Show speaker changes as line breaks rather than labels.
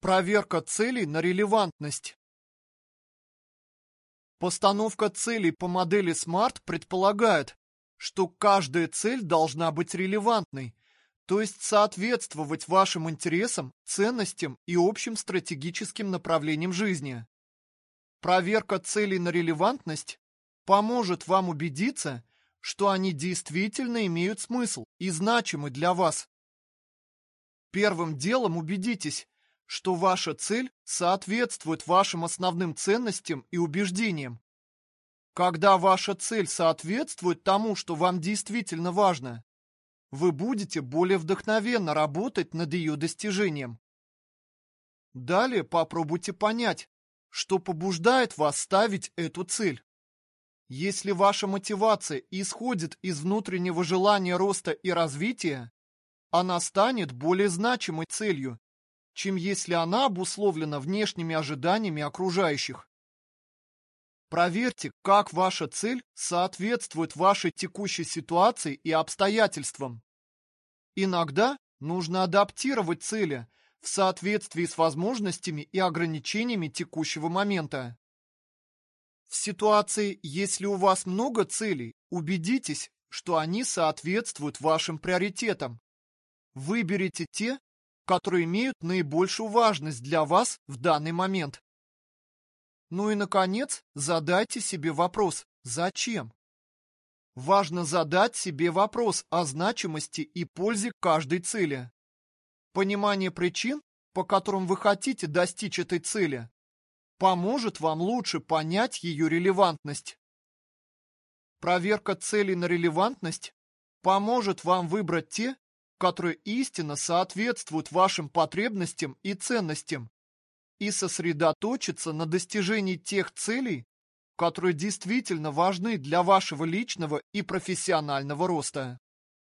Проверка целей на релевантность. Постановка целей по модели SMART предполагает, что каждая цель должна быть релевантной, то есть соответствовать вашим интересам, ценностям и общим стратегическим направлениям жизни. Проверка целей на релевантность поможет вам убедиться, что они действительно имеют смысл и значимы для вас. Первым делом убедитесь, что ваша цель соответствует вашим основным ценностям и убеждениям. Когда ваша цель соответствует тому, что вам действительно важно, вы будете более вдохновенно работать над ее достижением. Далее попробуйте понять, что побуждает вас ставить эту цель. Если ваша мотивация исходит из внутреннего желания роста и развития, она станет более значимой целью, чем если она обусловлена внешними ожиданиями окружающих. Проверьте, как ваша цель соответствует вашей текущей ситуации и обстоятельствам. Иногда нужно адаптировать цели в соответствии с возможностями и ограничениями текущего момента. В ситуации, если у вас много целей, убедитесь, что они соответствуют вашим приоритетам. Выберите те, которые имеют наибольшую важность для вас в данный момент. Ну и, наконец, задайте себе вопрос «Зачем?». Важно задать себе вопрос о значимости и пользе каждой цели. Понимание причин, по которым вы хотите достичь этой цели, поможет вам лучше понять ее релевантность. Проверка целей на релевантность поможет вам выбрать те, которые истинно соответствуют вашим потребностям и ценностям, и сосредоточиться на достижении тех целей, которые действительно важны для вашего личного и профессионального роста.